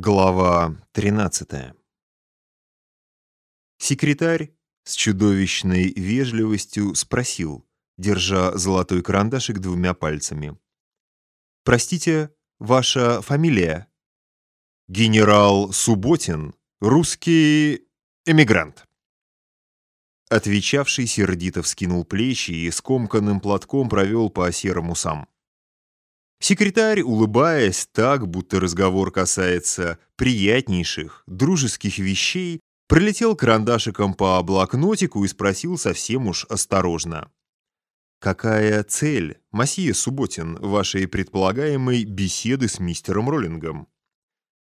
Глава 13 Секретарь с чудовищной вежливостью спросил, держа золотой карандашик двумя пальцами. «Простите, ваша фамилия?» «Генерал Субботин, русский эмигрант». Отвечавший сердито вскинул плечи и скомканным платком провел по серым усам. Секретарь, улыбаясь так, будто разговор касается приятнейших, дружеских вещей, пролетел карандашиком по блокнотику и спросил совсем уж осторожно. «Какая цель, Масье Субботин, вашей предполагаемой беседы с мистером Роллингом?»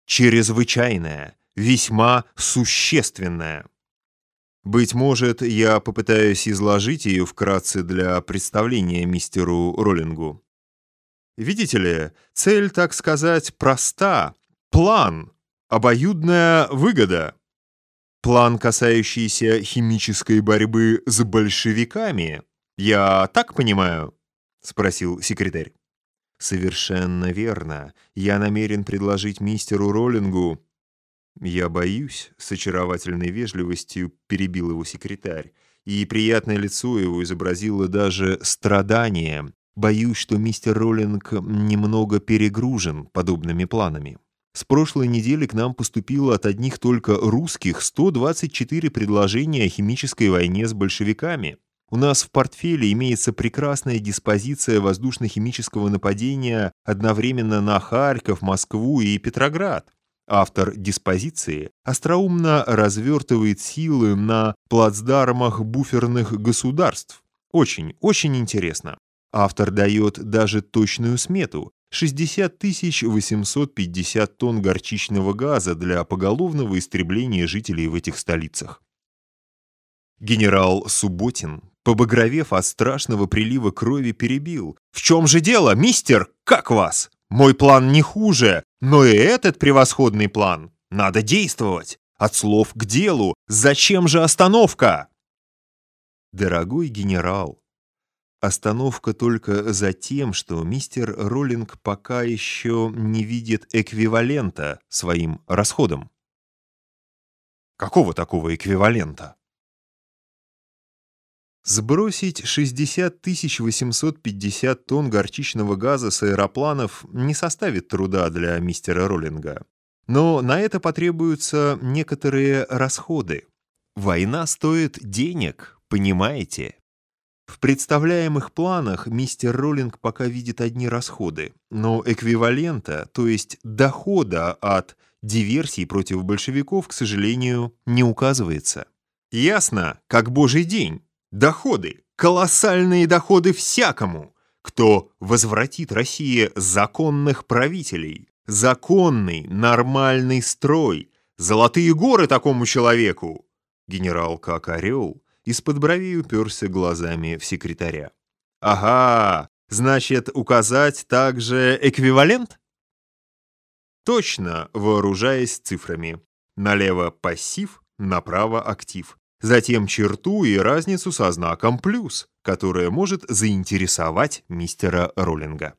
«Чрезвычайная, весьма существенная». Быть может, я попытаюсь изложить ее вкратце для представления мистеру Роллингу. Видите ли, цель, так сказать, проста. План. Обоюдная выгода. План, касающийся химической борьбы с большевиками. Я так понимаю? Спросил секретарь. Совершенно верно. Я намерен предложить мистеру Роллингу... Я боюсь, с очаровательной вежливостью перебил его секретарь, и приятное лицо его изобразило даже страдание, Боюсь, что мистер Роллинг немного перегружен подобными планами. С прошлой недели к нам поступило от одних только русских 124 предложения о химической войне с большевиками. У нас в портфеле имеется прекрасная диспозиция воздушно-химического нападения одновременно на Харьков, Москву и Петроград. Автор диспозиции остроумно развертывает силы на плацдармах буферных государств. Очень, очень интересно. Автор дает даже точную смету – 60 850 тонн горчичного газа для поголовного истребления жителей в этих столицах. Генерал Субботин, побагровев от страшного прилива крови, перебил. «В чем же дело, мистер? Как вас? Мой план не хуже, но и этот превосходный план. Надо действовать. От слов к делу. Зачем же остановка?» Дорогой генерал, Остановка только за тем, что мистер Роллинг пока еще не видит эквивалента своим расходам. Какого такого эквивалента? Сбросить 60 850 тонн горчичного газа с аэропланов не составит труда для мистера Роллинга. Но на это потребуются некоторые расходы. Война стоит денег, понимаете? В представляемых планах мистер Роллинг пока видит одни расходы, но эквивалента, то есть дохода от диверсий против большевиков, к сожалению, не указывается. Ясно, как божий день. Доходы, колоссальные доходы всякому, кто возвратит России законных правителей, законный, нормальный строй, золотые горы такому человеку. Генерал как орел из-под бровей уперся глазами в секретаря. «Ага, значит, указать также эквивалент?» Точно, вооружаясь цифрами. Налево пассив, направо актив. Затем черту и разницу со знаком «плюс», которая может заинтересовать мистера Роллинга.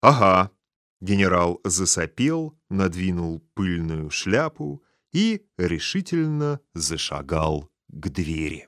«Ага», — генерал засопел, надвинул пыльную шляпу и решительно зашагал к двери.